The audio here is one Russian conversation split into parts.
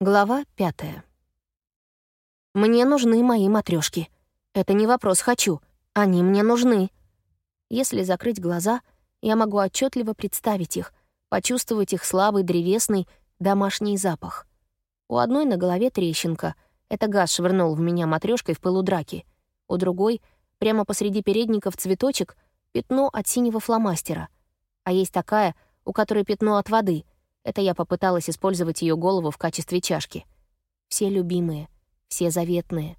Глава пятая. Мне нужны мои матрешки. Это не вопрос «хочу». Они мне нужны. Если закрыть глаза, я могу отчетливо представить их, почувствовать их слабый древесный домашний запах. У одной на голове трещинка. Это газ швырнул в меня матрешкой в пылу драки. У другой, прямо посреди передников цветочек, пятно от синего фломастера. А есть такая, у которой пятно от воды — это я попыталась использовать ее голову в качестве чашки. Все любимые, все заветные.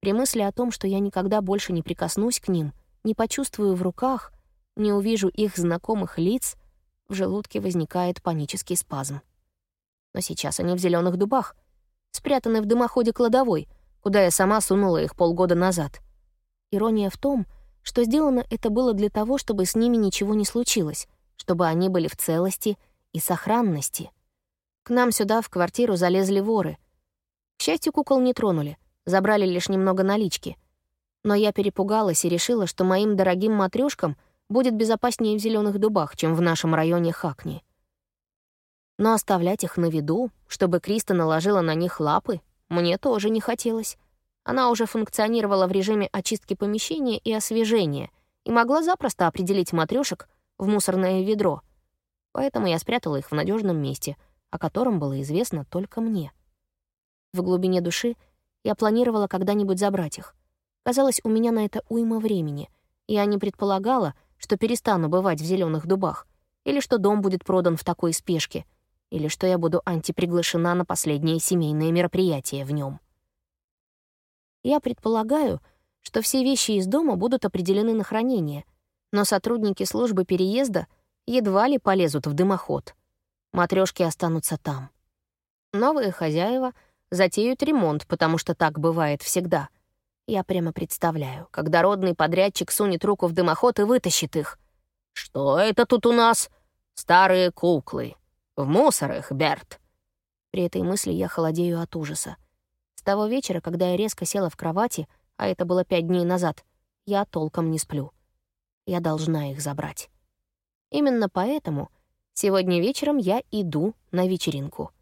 При мысли о том, что я никогда больше не прикоснусь к ним, не почувствую в руках, не увижу их знакомых лиц, в желудке возникает панический спазм. Но сейчас они в зеленых дубах, спрятаны в дымоходе кладовой, куда я сама сунула их полгода назад. Ирония в том, что сделано это было для того, чтобы с ними ничего не случилось, чтобы они были в целости — и сохранности. К нам сюда, в квартиру, залезли воры. К счастью, кукол не тронули, забрали лишь немного налички. Но я перепугалась и решила, что моим дорогим матрёшкам будет безопаснее в зеленых дубах, чем в нашем районе Хакни. Но оставлять их на виду, чтобы Криста наложила на них лапы, мне тоже не хотелось. Она уже функционировала в режиме очистки помещения и освежения и могла запросто определить матрёшек в мусорное ведро — поэтому я спрятала их в надежном месте, о котором было известно только мне. В глубине души я планировала когда-нибудь забрать их. Казалось, у меня на это уйма времени. Я не предполагала, что перестану бывать в зеленых дубах, или что дом будет продан в такой спешке, или что я буду антиприглашена на последнее семейное мероприятие в нем. Я предполагаю, что все вещи из дома будут определены на хранение, но сотрудники службы переезда — едва ли полезут в дымоход. Матрёшки останутся там. Новые хозяева затеют ремонт, потому что так бывает всегда. Я прямо представляю, когда родный подрядчик сунет руку в дымоход и вытащит их. «Что это тут у нас? Старые куклы. В мусор их, Берт». При этой мысли я холодею от ужаса. С того вечера, когда я резко села в кровати, а это было пять дней назад, я толком не сплю. Я должна их забрать. Именно поэтому сегодня вечером я иду на вечеринку.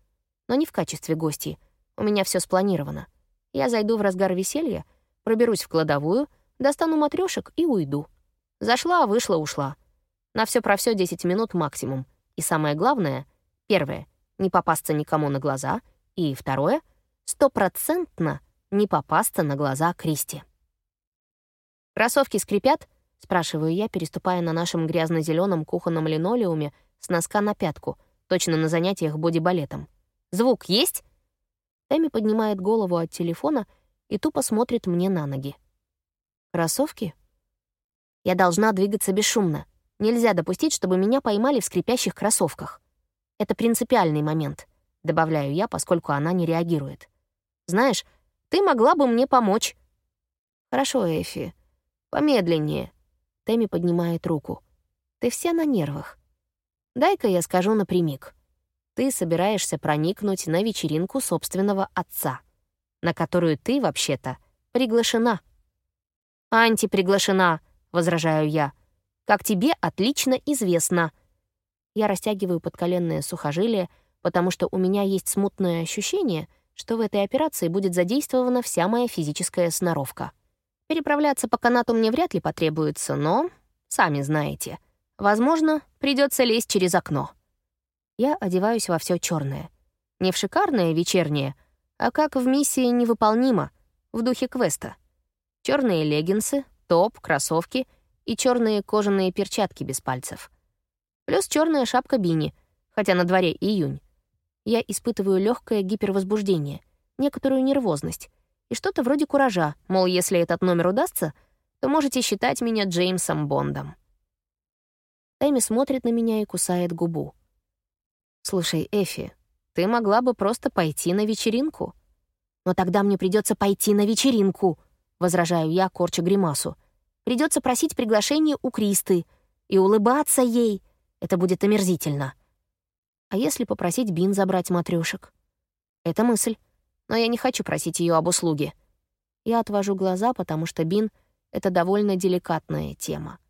Но не в качестве гости. У меня все спланировано. Я зайду в разгар веселья, проберусь в кладовую, достану матрешек и уйду. Зашла, вышла, ушла. На все про все 10 минут максимум. И самое главное, первое, не попасться никому на глаза, и второе, стопроцентно не попасться на глаза Кристи. Кроссовки скрипят — Спрашиваю я, переступая на нашем грязно зеленом кухонном линолеуме с носка на пятку, точно на занятиях боди-балетом. «Звук есть?» Эми поднимает голову от телефона и тупо смотрит мне на ноги. «Кроссовки?» «Я должна двигаться бесшумно. Нельзя допустить, чтобы меня поймали в скрипящих кроссовках. Это принципиальный момент», — добавляю я, поскольку она не реагирует. «Знаешь, ты могла бы мне помочь». «Хорошо, Эфи. Помедленнее», Тэмми поднимает руку. «Ты вся на нервах. Дай-ка я скажу напрямик. Ты собираешься проникнуть на вечеринку собственного отца, на которую ты, вообще-то, приглашена». «Антиприглашена», — возражаю я. «Как тебе отлично известно». Я растягиваю подколенное сухожилие, потому что у меня есть смутное ощущение, что в этой операции будет задействована вся моя физическая сноровка. Переправляться по канату мне вряд ли потребуется, но, сами знаете, возможно, придется лезть через окно. Я одеваюсь во все черное. Не в шикарное вечернее, а как в миссии невыполнимо, в духе квеста. Черные леггинсы, топ, кроссовки и черные кожаные перчатки без пальцев. Плюс черная шапка Бини, хотя на дворе июнь. Я испытываю легкое гипервозбуждение, некоторую нервозность, и что-то вроде куража, мол, если этот номер удастся, то можете считать меня Джеймсом Бондом. Эми смотрит на меня и кусает губу. «Слушай, Эфи, ты могла бы просто пойти на вечеринку». «Но тогда мне придется пойти на вечеринку», — возражаю я, корча гримасу. Придется просить приглашение у Кристы и улыбаться ей. Это будет омерзительно. А если попросить Бин забрать матрешек? Это мысль но я не хочу просить ее об услуге. Я отвожу глаза, потому что Бин — это довольно деликатная тема.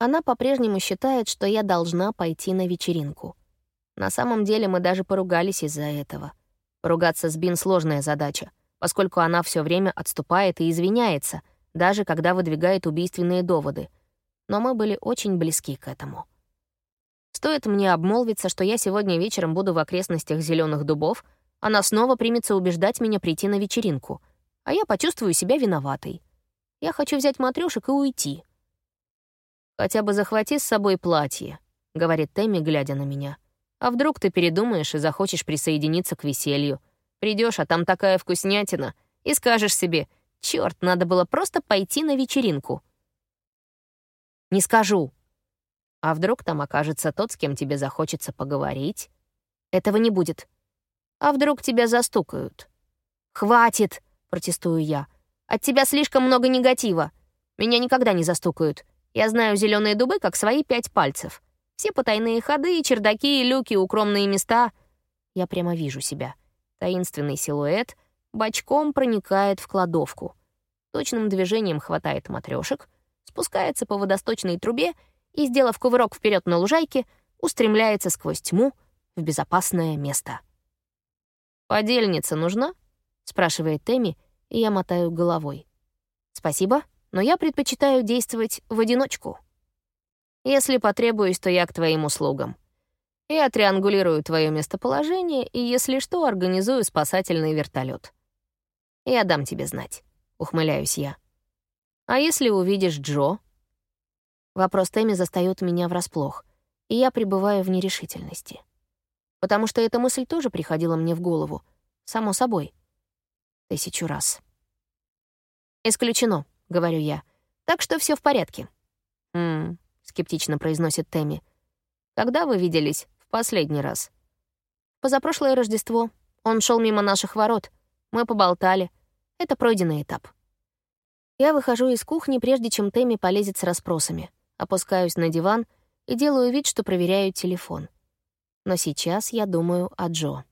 Она по-прежнему считает, что я должна пойти на вечеринку. На самом деле мы даже поругались из-за этого. Поругаться с Бин — сложная задача, поскольку она все время отступает и извиняется, даже когда выдвигает убийственные доводы. Но мы были очень близки к этому. Стоит мне обмолвиться, что я сегодня вечером буду в окрестностях зеленых дубов, она снова примется убеждать меня прийти на вечеринку, а я почувствую себя виноватой. Я хочу взять матрёшек и уйти. «Хотя бы захвати с собой платье», — говорит Тэмми, глядя на меня. «А вдруг ты передумаешь и захочешь присоединиться к веселью? Придешь, а там такая вкуснятина, и скажешь себе, черт, надо было просто пойти на вечеринку». «Не скажу», а вдруг там окажется тот, с кем тебе захочется поговорить? Этого не будет. А вдруг тебя застукают? «Хватит!» — протестую я. «От тебя слишком много негатива. Меня никогда не застукают. Я знаю зеленые дубы, как свои пять пальцев. Все потайные ходы, чердаки, люки, укромные места. Я прямо вижу себя. Таинственный силуэт бочком проникает в кладовку. Точным движением хватает матрешек, спускается по водосточной трубе и, сделав кувырок вперед на лужайке, устремляется сквозь тьму в безопасное место. «Подельница нужна?» — спрашивает Тэмми, и я мотаю головой. «Спасибо, но я предпочитаю действовать в одиночку. Если потребуюсь, то я к твоим услугам. Я триангулирую твое местоположение и, если что, организую спасательный вертолет. Я дам тебе знать», — ухмыляюсь я. «А если увидишь Джо?» Вопрос Тэмми застаёт меня врасплох, и я пребываю в нерешительности. Потому что эта мысль тоже приходила мне в голову, само собой. Тысячу раз. «Исключено», — говорю я. «Так что все в порядке». «Ммм», — скептично произносит Тэмми. «Когда вы виделись в последний раз?» «Позапрошлое Рождество. Он шел мимо наших ворот. Мы поболтали. Это пройденный этап». Я выхожу из кухни, прежде чем Тэмми полезет с расспросами опускаюсь на диван и делаю вид, что проверяю телефон. Но сейчас я думаю о Джо.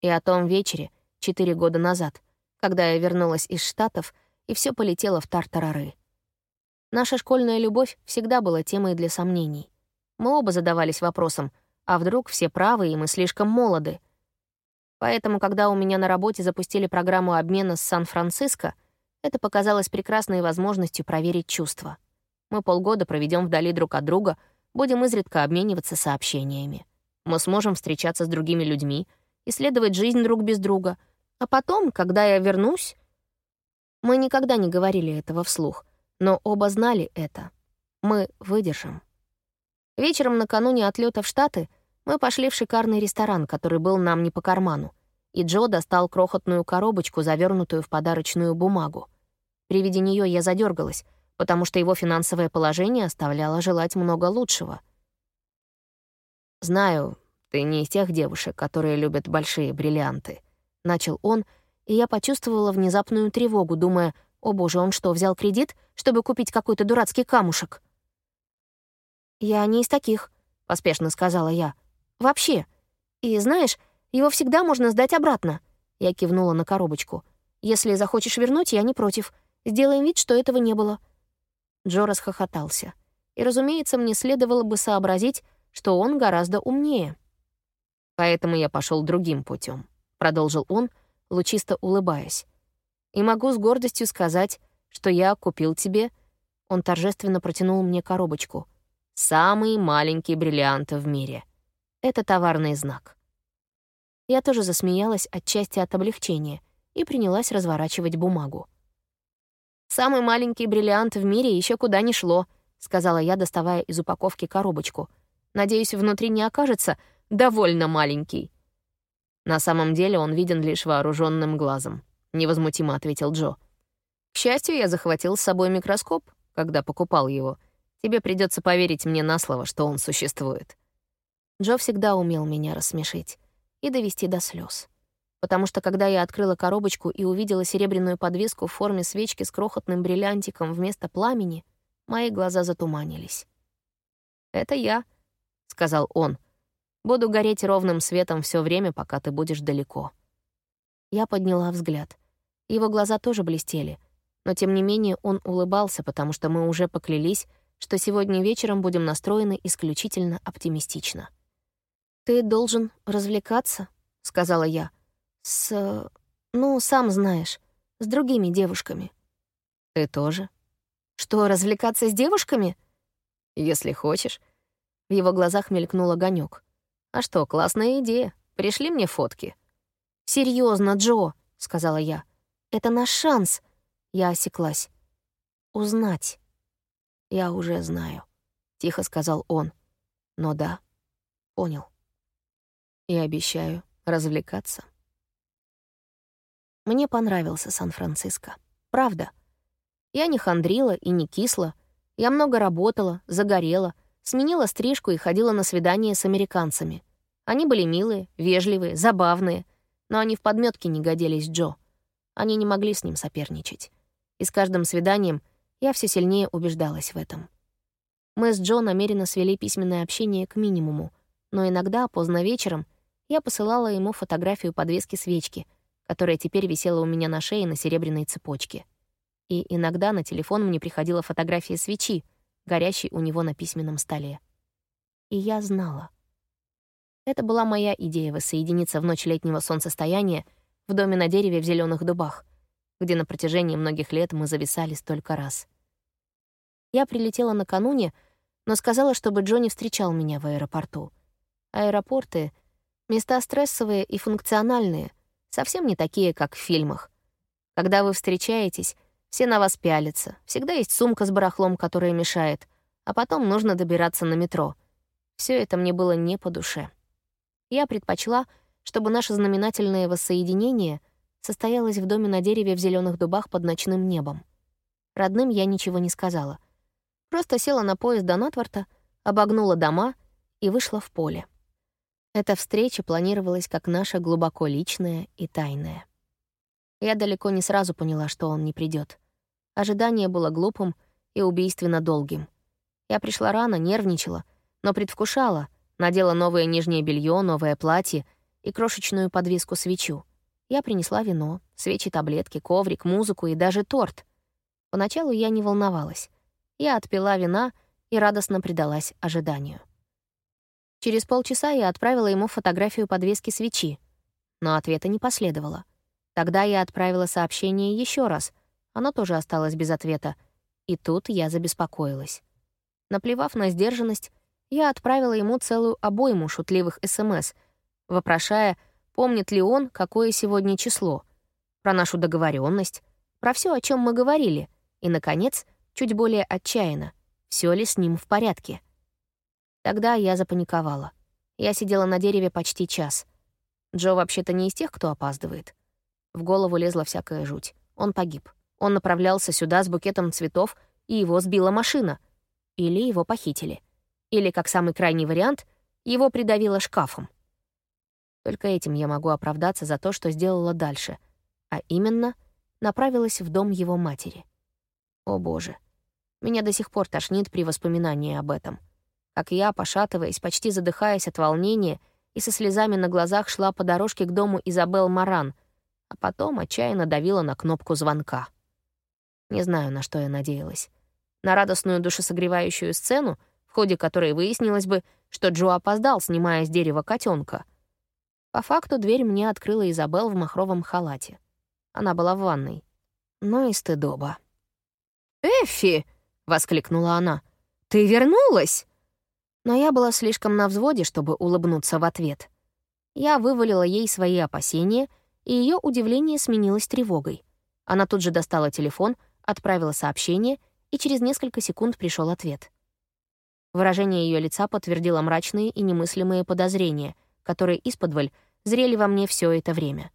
И о том вечере, четыре года назад, когда я вернулась из Штатов, и все полетело в тартарары. Наша школьная любовь всегда была темой для сомнений. Мы оба задавались вопросом, а вдруг все правы, и мы слишком молоды? Поэтому, когда у меня на работе запустили программу обмена с Сан-Франциско, это показалось прекрасной возможностью проверить чувства — мы полгода проведем вдали друг от друга, будем изредка обмениваться сообщениями. Мы сможем встречаться с другими людьми, исследовать жизнь друг без друга. А потом, когда я вернусь... Мы никогда не говорили этого вслух, но оба знали это. Мы выдержим. Вечером накануне отлета в Штаты мы пошли в шикарный ресторан, который был нам не по карману, и Джо достал крохотную коробочку, завернутую в подарочную бумагу. При виде нее я задергалась, потому что его финансовое положение оставляло желать много лучшего. «Знаю, ты не из тех девушек, которые любят большие бриллианты», — начал он, и я почувствовала внезапную тревогу, думая, «О боже, он что, взял кредит, чтобы купить какой-то дурацкий камушек?» «Я не из таких», — поспешно сказала я. «Вообще. И знаешь, его всегда можно сдать обратно». Я кивнула на коробочку. «Если захочешь вернуть, я не против. Сделаем вид, что этого не было». Джо расхохотался. И, разумеется, мне следовало бы сообразить, что он гораздо умнее. «Поэтому я пошел другим путем, продолжил он, лучисто улыбаясь. «И могу с гордостью сказать, что я купил тебе...» Он торжественно протянул мне коробочку. «Самый маленький бриллиант в мире. Это товарный знак». Я тоже засмеялась отчасти от облегчения и принялась разворачивать бумагу. «Самый маленький бриллиант в мире еще куда не шло», — сказала я, доставая из упаковки коробочку. «Надеюсь, внутри не окажется довольно маленький». «На самом деле он виден лишь вооруженным глазом», — невозмутимо ответил Джо. «К счастью, я захватил с собой микроскоп, когда покупал его. Тебе придется поверить мне на слово, что он существует». Джо всегда умел меня рассмешить и довести до слез потому что когда я открыла коробочку и увидела серебряную подвеску в форме свечки с крохотным бриллиантиком вместо пламени, мои глаза затуманились. «Это я», — сказал он. «Буду гореть ровным светом все время, пока ты будешь далеко». Я подняла взгляд. Его глаза тоже блестели, но тем не менее он улыбался, потому что мы уже поклялись, что сегодня вечером будем настроены исключительно оптимистично. «Ты должен развлекаться», — сказала я. С... ну, сам знаешь, с другими девушками. Ты тоже? Что, развлекаться с девушками? Если хочешь. В его глазах мелькнул огонек. А что, классная идея. Пришли мне фотки. Серьезно, Джо, сказала я. Это наш шанс. Я осеклась. Узнать. Я уже знаю, тихо сказал он. Но да, понял. И обещаю развлекаться. Мне понравился Сан-Франциско. Правда. Я не хандрила и не кисла. Я много работала, загорела, сменила стрижку и ходила на свидания с американцами. Они были милые, вежливые, забавные, но они в подметке не годились Джо. Они не могли с ним соперничать. И с каждым свиданием я все сильнее убеждалась в этом. Мы с Джо намеренно свели письменное общение к минимуму, но иногда, поздно вечером, я посылала ему фотографию подвески свечки, которая теперь висела у меня на шее на серебряной цепочке. И иногда на телефон мне приходила фотография свечи, горящей у него на письменном столе. И я знала. Это была моя идея воссоединиться в ночь летнего солнцестояния в доме на дереве в зеленых дубах, где на протяжении многих лет мы зависали столько раз. Я прилетела накануне, но сказала, чтобы Джонни встречал меня в аэропорту. Аэропорты Места стрессовые и функциональные, совсем не такие, как в фильмах. Когда вы встречаетесь, все на вас пялятся, всегда есть сумка с барахлом, которая мешает, а потом нужно добираться на метро. Все это мне было не по душе. Я предпочла, чтобы наше знаменательное воссоединение состоялось в доме на дереве в зеленых дубах под ночным небом. Родным я ничего не сказала. Просто села на поезд до Натворта, обогнула дома и вышла в поле. Эта встреча планировалась как наша глубоко личная и тайная. Я далеко не сразу поняла, что он не придет. Ожидание было глупым и убийственно долгим. Я пришла рано, нервничала, но предвкушала, надела новое нижнее белье, новое платье и крошечную подвеску свечу. Я принесла вино, свечи, таблетки, коврик, музыку и даже торт. Поначалу я не волновалась. Я отпила вина и радостно предалась ожиданию. Через полчаса я отправила ему фотографию подвески свечи, но ответа не последовало. Тогда я отправила сообщение еще раз, оно тоже осталось без ответа, и тут я забеспокоилась. Наплевав на сдержанность, я отправила ему целую обойму шутливых СМС, вопрошая, помнит ли он, какое сегодня число, про нашу договоренность, про все, о чем мы говорили, и, наконец, чуть более отчаянно, все ли с ним в порядке. Тогда я запаниковала. Я сидела на дереве почти час. Джо вообще-то не из тех, кто опаздывает. В голову лезла всякая жуть. Он погиб. Он направлялся сюда с букетом цветов, и его сбила машина. Или его похитили. Или, как самый крайний вариант, его придавило шкафом. Только этим я могу оправдаться за то, что сделала дальше. А именно, направилась в дом его матери. О боже. Меня до сих пор тошнит при воспоминании об этом как я, пошатываясь, почти задыхаясь от волнения, и со слезами на глазах шла по дорожке к дому Изабел Маран, а потом отчаянно давила на кнопку звонка. Не знаю, на что я надеялась. На радостную душесогревающую сцену, в ходе которой выяснилось бы, что Джо опоздал, снимая с дерева котенка. По факту дверь мне открыла Изабел в махровом халате. Она была в ванной. Ну и стыдоба. «Эффи!» — воскликнула она. «Ты вернулась?» но я была слишком на взводе, чтобы улыбнуться в ответ. Я вывалила ей свои опасения, и ее удивление сменилось тревогой. Она тут же достала телефон, отправила сообщение, и через несколько секунд пришел ответ. Выражение ее лица подтвердило мрачные и немыслимые подозрения, которые исподволь зрели во мне все это время.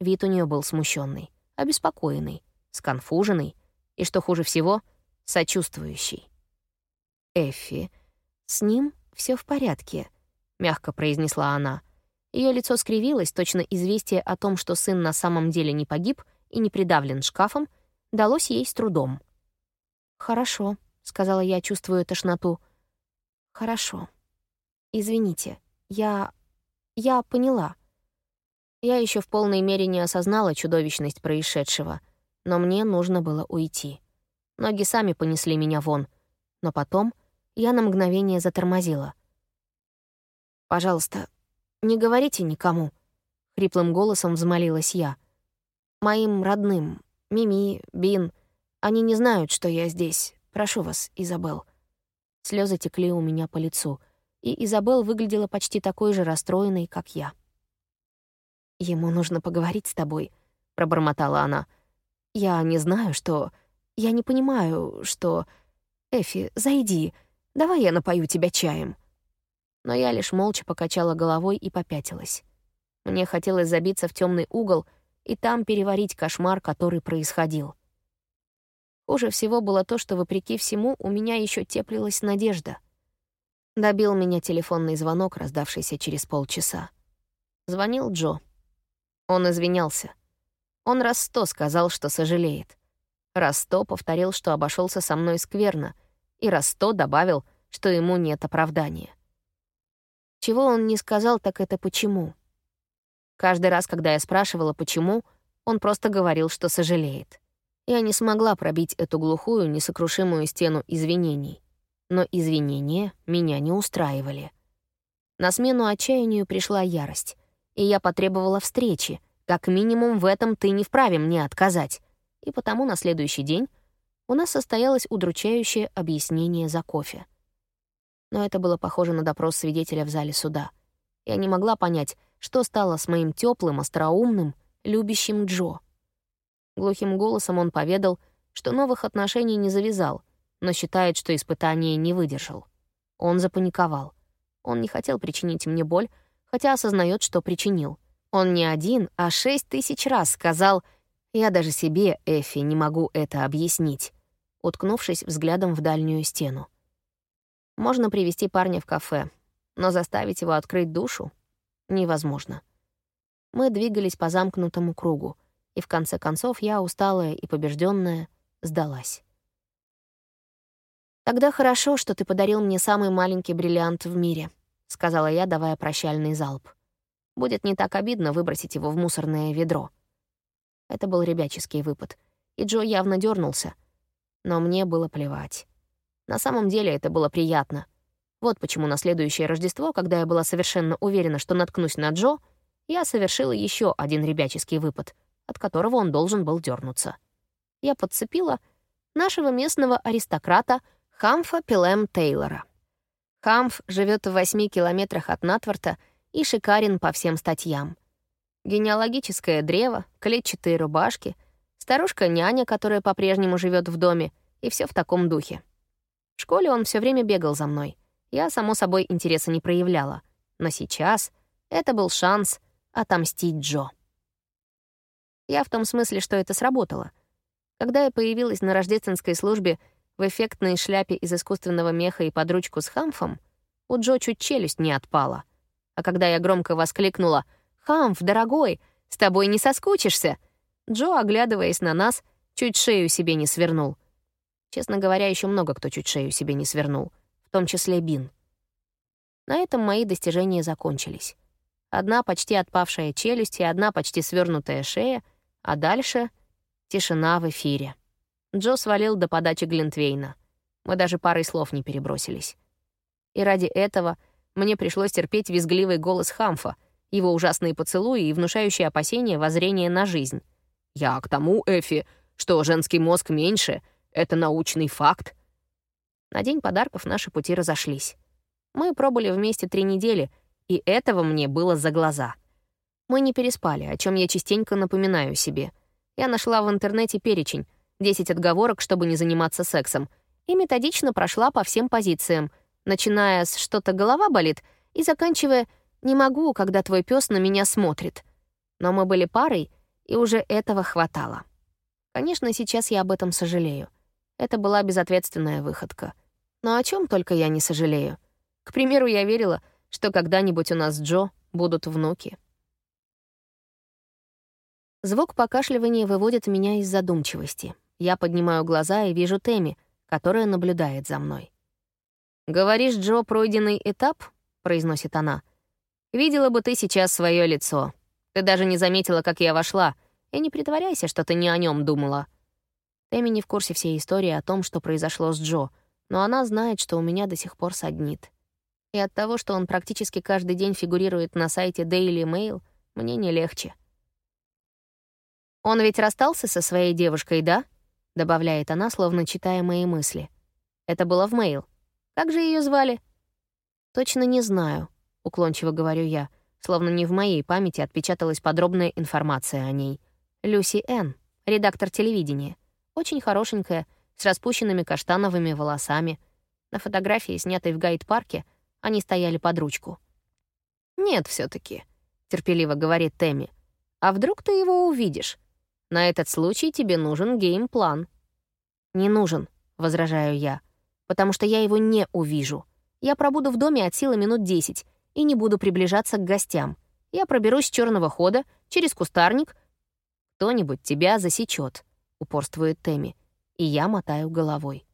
Вид у нее был смущенный, обеспокоенный, сконфуженный и, что хуже всего, сочувствующий. «Эффи, с ним все в порядке», — мягко произнесла она. Ее лицо скривилось, точно известие о том, что сын на самом деле не погиб и не придавлен шкафом, далось ей с трудом. «Хорошо», — сказала я, чувствуя тошноту. «Хорошо. Извините, я... я поняла». Я еще в полной мере не осознала чудовищность происшедшего, но мне нужно было уйти. Ноги сами понесли меня вон, но потом я на мгновение затормозила. «Пожалуйста, не говорите никому», — хриплым голосом взмолилась я. «Моим родным, Мими, Бин, они не знают, что я здесь. Прошу вас, Изабел». Слезы текли у меня по лицу, и Изабел выглядела почти такой же расстроенной, как я. «Ему нужно поговорить с тобой», — пробормотала она. «Я не знаю, что... Я не понимаю, что... Эфи, зайди, давай я напою тебя чаем». Но я лишь молча покачала головой и попятилась. Мне хотелось забиться в темный угол и там переварить кошмар, который происходил. Хуже всего было то, что, вопреки всему, у меня еще теплилась надежда. Добил меня телефонный звонок, раздавшийся через полчаса. Звонил Джо. Он извинялся. Он раз сто сказал, что сожалеет. Раз сто повторил, что обошелся со мной скверно, и раз сто добавил, что ему нет оправдания. Чего он не сказал, так это почему. Каждый раз, когда я спрашивала, почему, он просто говорил, что сожалеет. Я не смогла пробить эту глухую, несокрушимую стену извинений. Но извинения меня не устраивали. На смену отчаянию пришла ярость, и я потребовала встречи. Как минимум в этом ты не вправе мне отказать. И потому на следующий день у нас состоялось удручающее объяснение за кофе. Но это было похоже на допрос свидетеля в зале суда. Я не могла понять, что стало с моим теплым, остроумным, любящим Джо. Глухим голосом он поведал, что новых отношений не завязал, но считает, что испытание не выдержал. Он запаниковал. Он не хотел причинить мне боль, хотя осознает, что причинил. Он не один, а шесть тысяч раз сказал «Я даже себе, Эфи, не могу это объяснить», уткнувшись взглядом в дальнюю стену. Можно привести парня в кафе, но заставить его открыть душу невозможно. Мы двигались по замкнутому кругу, и в конце концов я, усталая и побежденная, сдалась. «Тогда хорошо, что ты подарил мне самый маленький бриллиант в мире», — сказала я, давая прощальный залп. «Будет не так обидно выбросить его в мусорное ведро». Это был ребяческий выпад, и Джо явно дернулся, но мне было плевать. На самом деле это было приятно — вот почему на следующее Рождество, когда я была совершенно уверена, что наткнусь на Джо, я совершила еще один ребяческий выпад, от которого он должен был дернуться. Я подцепила нашего местного аристократа Хамфа Пилем Тейлора. Хамф живет в восьми километрах от Натворта и шикарен по всем статьям. Генеалогическое древо, клетчатые рубашки, старушка-няня, которая по-прежнему живет в доме, и все в таком духе. В школе он все время бегал за мной — я, само собой, интереса не проявляла. Но сейчас это был шанс отомстить Джо. Я в том смысле, что это сработало. Когда я появилась на рождественской службе в эффектной шляпе из искусственного меха и под ручку с хамфом, у Джо чуть челюсть не отпала. А когда я громко воскликнула «Хамф, дорогой, с тобой не соскучишься!» Джо, оглядываясь на нас, чуть шею себе не свернул. Честно говоря, еще много кто чуть шею себе не свернул в том числе Бин. На этом мои достижения закончились. Одна почти отпавшая челюсть и одна почти свернутая шея, а дальше — тишина в эфире. Джо свалил до подачи Глинтвейна. Мы даже парой слов не перебросились. И ради этого мне пришлось терпеть визгливый голос Хамфа, его ужасные поцелуи и внушающие опасения воззрения на жизнь. «Я к тому, Эфи, что женский мозг меньше — это научный факт. На день подарков наши пути разошлись. Мы пробыли вместе три недели, и этого мне было за глаза. Мы не переспали, о чем я частенько напоминаю себе. Я нашла в интернете перечень, 10 отговорок, чтобы не заниматься сексом, и методично прошла по всем позициям, начиная с «что-то голова болит» и заканчивая «не могу, когда твой пес на меня смотрит». Но мы были парой, и уже этого хватало. Конечно, сейчас я об этом сожалею. Это была безответственная выходка. Но о чем только я не сожалею. К примеру, я верила, что когда-нибудь у нас с Джо будут внуки. Звук покашливания выводит меня из задумчивости. Я поднимаю глаза и вижу Тэмми, которая наблюдает за мной. «Говоришь, Джо, пройденный этап?» — произносит она. «Видела бы ты сейчас свое лицо. Ты даже не заметила, как я вошла. И не притворяйся, что ты не о нем думала». Тэмми не в курсе всей истории о том, что произошло с Джо, но она знает, что у меня до сих пор саднит. И от того, что он практически каждый день фигурирует на сайте Daily Mail, мне не легче. «Он ведь расстался со своей девушкой, да?» — добавляет она, словно читая мои мысли. «Это было в мейл. Как же ее звали?» «Точно не знаю», — уклончиво говорю я, словно не в моей памяти отпечаталась подробная информация о ней. Люси Н., редактор телевидения. Очень хорошенькая, с распущенными каштановыми волосами. На фотографии, снятой в гайд-парке, они стояли под ручку. «Нет, все таки терпеливо говорит Тэмми. «А вдруг ты его увидишь? На этот случай тебе нужен game plan». «Не нужен», — возражаю я, «потому что я его не увижу. Я пробуду в доме от силы минут десять и не буду приближаться к гостям. Я проберусь с черного хода, через кустарник. Кто-нибудь тебя засечет, упорствует Тэмми, и я мотаю головой.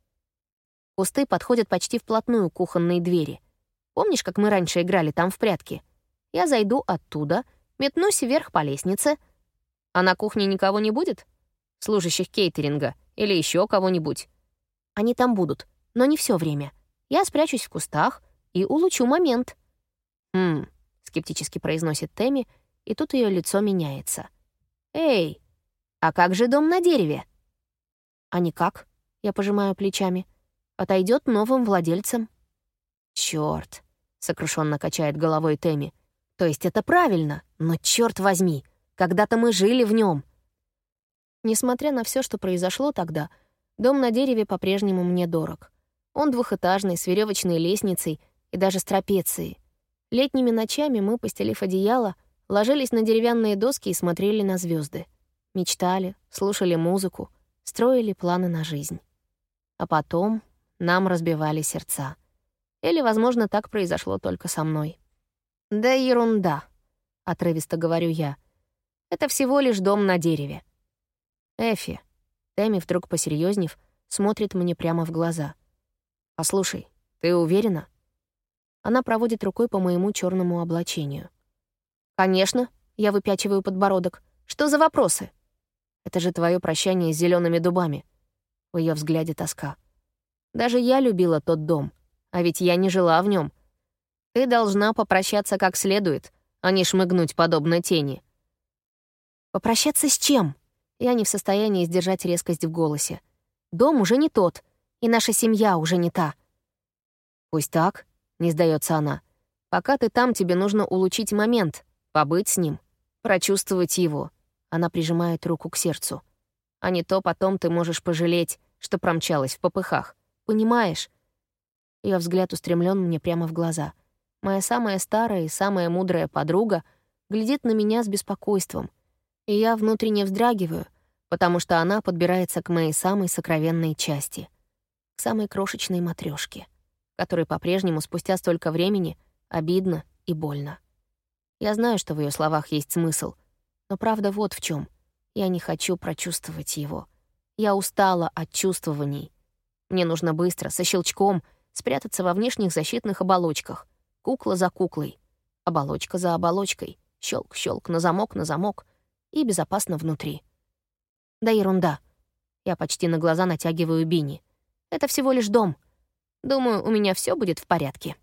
Кусты подходят почти вплотную к кухонной двери. Помнишь, как мы раньше играли там в прятки? Я зайду оттуда, метнусь вверх по лестнице. А на кухне никого не будет? Служащих кейтеринга или еще кого-нибудь? Они там будут, но не все время. Я спрячусь в кустах и улучшу момент. «Хм», — скептически произносит Тэмми, и тут ее лицо меняется. «Эй, а как же дом на дереве?» «А никак», — я пожимаю плечами. «Отойдет новым владельцам». «Чёрт», — сокрушенно качает головой Тэмми. «То есть это правильно, но черт возьми, когда-то мы жили в нем. Несмотря на все, что произошло тогда, дом на дереве по-прежнему мне дорог. Он двухэтажный, с веревочной лестницей и даже с трапецией. Летними ночами мы, постелив одеяло, ложились на деревянные доски и смотрели на звезды, Мечтали, слушали музыку, строили планы на жизнь. А потом нам разбивали сердца. Или, возможно, так произошло только со мной. «Да ерунда», — отрывисто говорю я. «Это всего лишь дом на дереве». «Эфи», — Тэмми вдруг посерьезнев, смотрит мне прямо в глаза. «Послушай, ты уверена?» Она проводит рукой по моему черному облачению. «Конечно», — я выпячиваю подбородок. «Что за вопросы?» «Это же твое прощание с зелеными дубами». В ее взгляде тоска. «Даже я любила тот дом, а ведь я не жила в нем. Ты должна попрощаться как следует, а не шмыгнуть подобно тени». «Попрощаться с чем?» Я не в состоянии сдержать резкость в голосе. «Дом уже не тот, и наша семья уже не та». «Пусть так», — не сдается она. «Пока ты там, тебе нужно улучшить момент, побыть с ним, прочувствовать его». Она прижимает руку к сердцу. «А не то потом ты можешь пожалеть, что промчалась в попыхах. Понимаешь?» Ее взгляд устремлен мне прямо в глаза. Моя самая старая и самая мудрая подруга глядит на меня с беспокойством, и я внутренне вздрагиваю, потому что она подбирается к моей самой сокровенной части, к самой крошечной матрешке которой по-прежнему спустя столько времени обидно и больно. Я знаю, что в ее словах есть смысл, но правда вот в чем. Я не хочу прочувствовать его. Я устала от чувствований. Мне нужно быстро, со щелчком, спрятаться во внешних защитных оболочках. Кукла за куклой. Оболочка за оболочкой. Щелк-щелк, на замок, на замок. И безопасно внутри. Да ерунда. Я почти на глаза натягиваю Бини. Это всего лишь дом — Думаю, у меня все будет в порядке.